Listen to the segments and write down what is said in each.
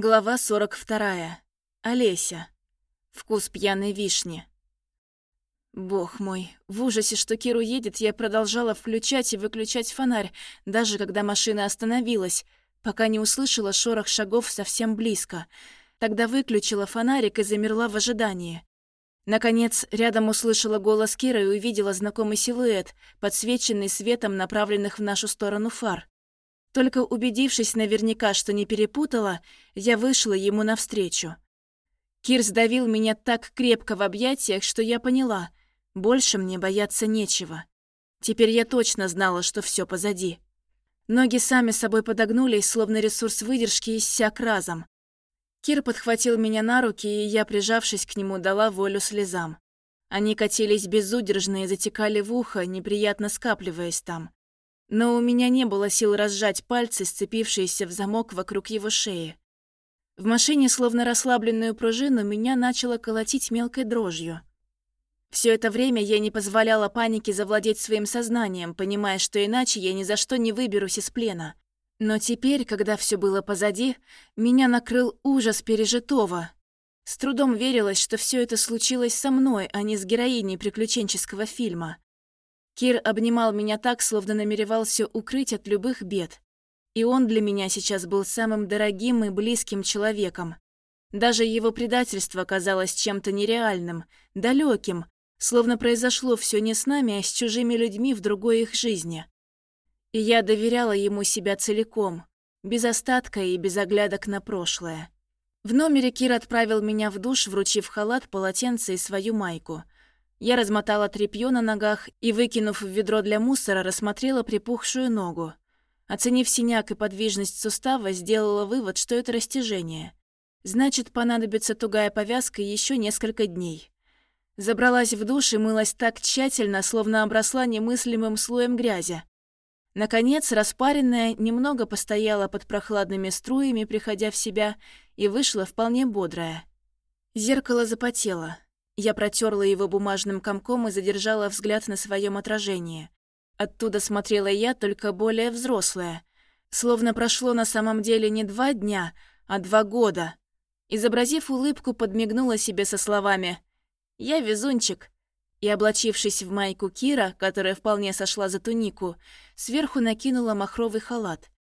Глава 42. Олеся. Вкус пьяной вишни. Бог мой, в ужасе, что Кир уедет, я продолжала включать и выключать фонарь, даже когда машина остановилась, пока не услышала шорох шагов совсем близко. Тогда выключила фонарик и замерла в ожидании. Наконец, рядом услышала голос Кира и увидела знакомый силуэт, подсвеченный светом направленных в нашу сторону фар. Только убедившись наверняка, что не перепутала, я вышла ему навстречу. Кир сдавил меня так крепко в объятиях, что я поняла, больше мне бояться нечего. Теперь я точно знала, что все позади. Ноги сами собой подогнулись, словно ресурс выдержки иссяк разом. Кир подхватил меня на руки, и я, прижавшись к нему, дала волю слезам. Они катились безудержно и затекали в ухо, неприятно скапливаясь там но у меня не было сил разжать пальцы, сцепившиеся в замок вокруг его шеи. В машине, словно расслабленную пружину, меня начало колотить мелкой дрожью. Все это время я не позволяла панике завладеть своим сознанием, понимая, что иначе я ни за что не выберусь из плена. Но теперь, когда все было позади, меня накрыл ужас пережитого. С трудом верилось, что все это случилось со мной, а не с героиней приключенческого фильма. Кир обнимал меня так, словно намеревался укрыть от любых бед. И он для меня сейчас был самым дорогим и близким человеком. Даже его предательство казалось чем-то нереальным, далеким, словно произошло все не с нами, а с чужими людьми в другой их жизни. И я доверяла ему себя целиком, без остатка и без оглядок на прошлое. В номере Кир отправил меня в душ, вручив халат, полотенце и свою майку – я размотала тряпьё на ногах и, выкинув в ведро для мусора, рассмотрела припухшую ногу. Оценив синяк и подвижность сустава, сделала вывод, что это растяжение. Значит, понадобится тугая повязка еще несколько дней. Забралась в душ и мылась так тщательно, словно обросла немыслимым слоем грязи. Наконец, распаренная, немного постояла под прохладными струями, приходя в себя, и вышла вполне бодрая. Зеркало запотело. Я протерла его бумажным комком и задержала взгляд на своем отражении. Оттуда смотрела я, только более взрослая. Словно прошло на самом деле не два дня, а два года. Изобразив улыбку, подмигнула себе со словами «Я везунчик». И, облачившись в майку Кира, которая вполне сошла за тунику, сверху накинула махровый халат.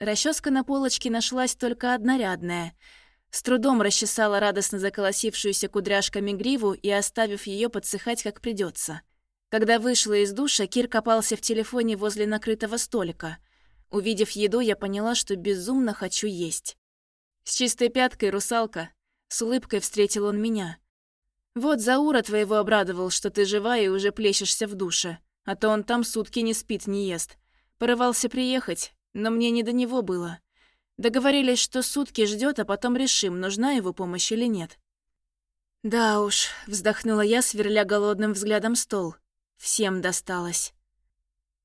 Расческа на полочке нашлась только однорядная — с трудом расчесала радостно заколосившуюся кудряшками гриву и оставив ее подсыхать как придется. Когда вышла из душа, Кир копался в телефоне возле накрытого столика. Увидев еду, я поняла, что безумно хочу есть. «С чистой пяткой, русалка!» С улыбкой встретил он меня. «Вот Заура твоего обрадовал, что ты жива и уже плещешься в душе, а то он там сутки не спит, не ест. Порывался приехать, но мне не до него было. Договорились, что сутки ждет, а потом решим, нужна его помощь или нет. Да уж, вздохнула я, сверля голодным взглядом стол. Всем досталось.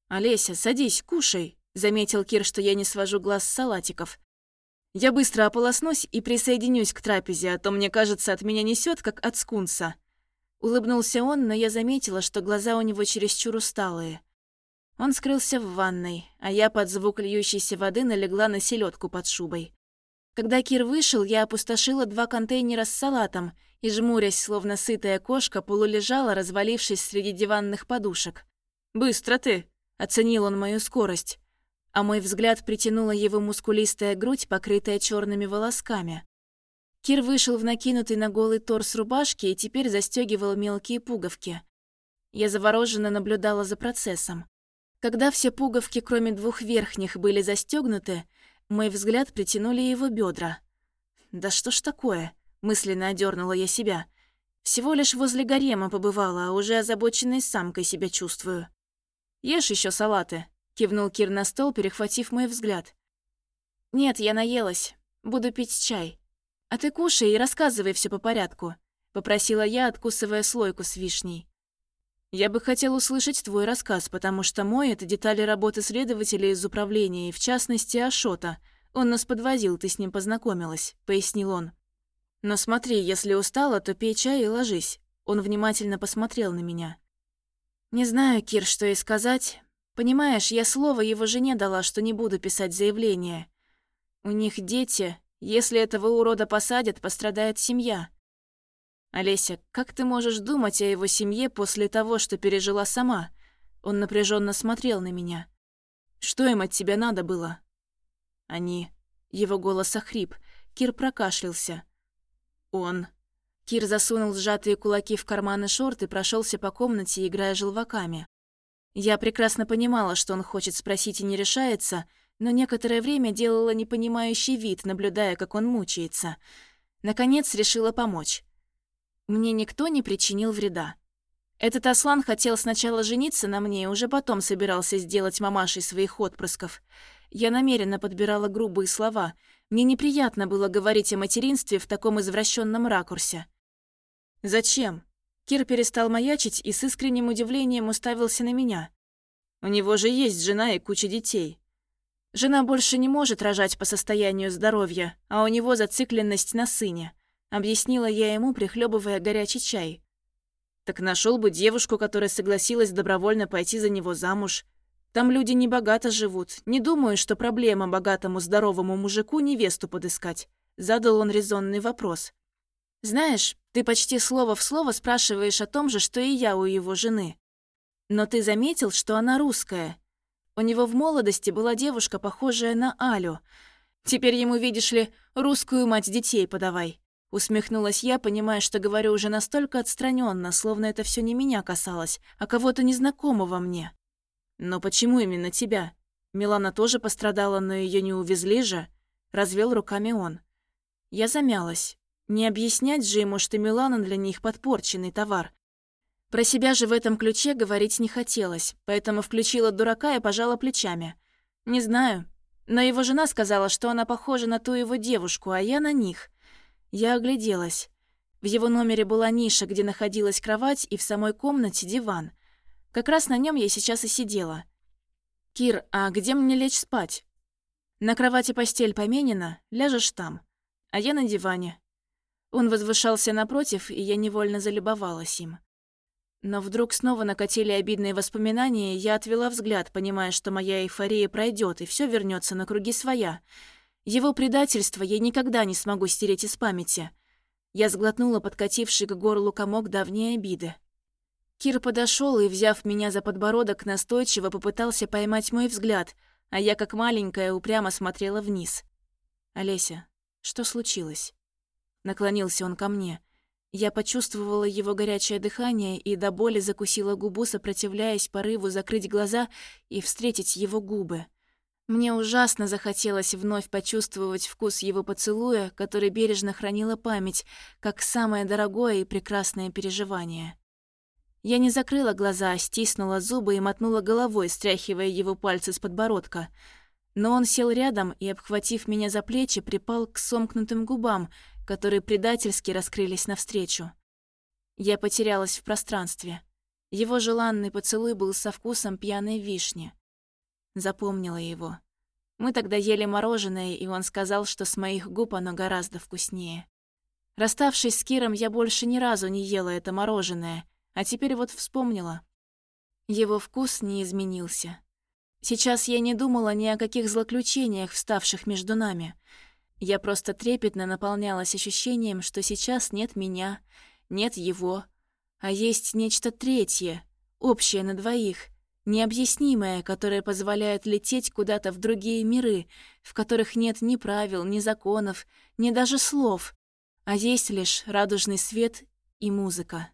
«Олеся, садись, кушай», — заметил Кир, что я не свожу глаз с салатиков. «Я быстро ополоснусь и присоединюсь к трапезе, а то, мне кажется, от меня несет, как от скунса». Улыбнулся он, но я заметила, что глаза у него чересчур усталые. Он скрылся в ванной, а я под звук льющейся воды налегла на селедку под шубой. Когда Кир вышел, я опустошила два контейнера с салатом и, жмурясь, словно сытая кошка, полулежала, развалившись среди диванных подушек. «Быстро ты!» — оценил он мою скорость. А мой взгляд притянула его мускулистая грудь, покрытая черными волосками. Кир вышел в накинутый на голый торс рубашки и теперь застегивал мелкие пуговки. Я завороженно наблюдала за процессом. Когда все пуговки, кроме двух верхних, были застегнуты, мой взгляд притянули его бедра. «Да что ж такое?» — мысленно одернула я себя. «Всего лишь возле гарема побывала, а уже озабоченной самкой себя чувствую». «Ешь еще салаты», — кивнул Кир на стол, перехватив мой взгляд. «Нет, я наелась. Буду пить чай. А ты кушай и рассказывай все по порядку», — попросила я, откусывая слойку с вишней. Я бы хотел услышать твой рассказ, потому что мой — это детали работы следователя из управления, и в частности Ашота. Он нас подвозил, ты с ним познакомилась», — пояснил он. «Но смотри, если устала, то пей чай и ложись». Он внимательно посмотрел на меня. «Не знаю, Кир, что и сказать. Понимаешь, я слово его жене дала, что не буду писать заявление. У них дети, Если этого урода посадят, пострадает семья. Олеся, как ты можешь думать о его семье после того, что пережила сама? Он напряженно смотрел на меня. Что им от тебя надо было? Они... Его голос охрип. Кир прокашлялся. Он... Кир засунул сжатые кулаки в карманы шорт и прошелся по комнате, играя желваками. Я прекрасно понимала, что он хочет спросить и не решается, но некоторое время делала непонимающий вид, наблюдая, как он мучается. Наконец решила помочь. Мне никто не причинил вреда. Этот Аслан хотел сначала жениться на мне и уже потом собирался сделать мамашей своих отпрысков. Я намеренно подбирала грубые слова. Мне неприятно было говорить о материнстве в таком извращенном ракурсе. «Зачем?» Кир перестал маячить и с искренним удивлением уставился на меня. «У него же есть жена и куча детей. Жена больше не может рожать по состоянию здоровья, а у него зацикленность на сыне», объяснила я ему, прихлебывая горячий чай. Так нашел бы девушку, которая согласилась добровольно пойти за него замуж. Там люди не богато живут. Не думаю, что проблема богатому здоровому мужику невесту подыскать. Задал он резонный вопрос. Знаешь, ты почти слово в слово спрашиваешь о том же, что и я у его жены. Но ты заметил, что она русская. У него в молодости была девушка, похожая на Алю. Теперь ему, видишь ли, русскую мать детей подавай. Усмехнулась я, понимая, что говорю уже настолько отстраненно, словно это все не меня касалось, а кого-то незнакомого мне. Но почему именно тебя? Милана тоже пострадала, но ее не увезли же. Развел руками он. Я замялась. Не объяснять же ему, что Милана для них подпорченный товар. Про себя же в этом ключе говорить не хотелось, поэтому включила дурака и пожала плечами. Не знаю, но его жена сказала, что она похожа на ту его девушку, а я на них. Я огляделась. В его номере была ниша, где находилась кровать, и в самой комнате диван. Как раз на нем я сейчас и сидела. «Кир, а где мне лечь спать?» «На кровати постель поменена, ляжешь там. А я на диване». Он возвышался напротив, и я невольно залюбовалась им. Но вдруг снова накатили обидные воспоминания, и я отвела взгляд, понимая, что моя эйфория пройдет, и все вернется на круги своя — его предательство я никогда не смогу стереть из памяти. Я сглотнула подкативший к горлу комок давней обиды. Кир подошел и, взяв меня за подбородок, настойчиво попытался поймать мой взгляд, а я, как маленькая, упрямо смотрела вниз. «Олеся, что случилось?» Наклонился он ко мне. Я почувствовала его горячее дыхание и до боли закусила губу, сопротивляясь порыву закрыть глаза и встретить его губы. Мне ужасно захотелось вновь почувствовать вкус его поцелуя, который бережно хранила память, как самое дорогое и прекрасное переживание. Я не закрыла глаза, стиснула зубы и мотнула головой, стряхивая его пальцы с подбородка. Но он сел рядом и, обхватив меня за плечи, припал к сомкнутым губам, которые предательски раскрылись навстречу. Я потерялась в пространстве. Его желанный поцелуй был со вкусом пьяной вишни. Запомнила его. Мы тогда ели мороженое, и он сказал, что с моих губ оно гораздо вкуснее. Расставшись с Киром, я больше ни разу не ела это мороженое, а теперь вот вспомнила. Его вкус не изменился. Сейчас я не думала ни о каких злоключениях, вставших между нами. Я просто трепетно наполнялась ощущением, что сейчас нет меня, нет его, а есть нечто третье, общее на двоих — необъяснимое, которое позволяет лететь куда-то в другие миры, в которых нет ни правил, ни законов, ни даже слов, а есть лишь радужный свет и музыка.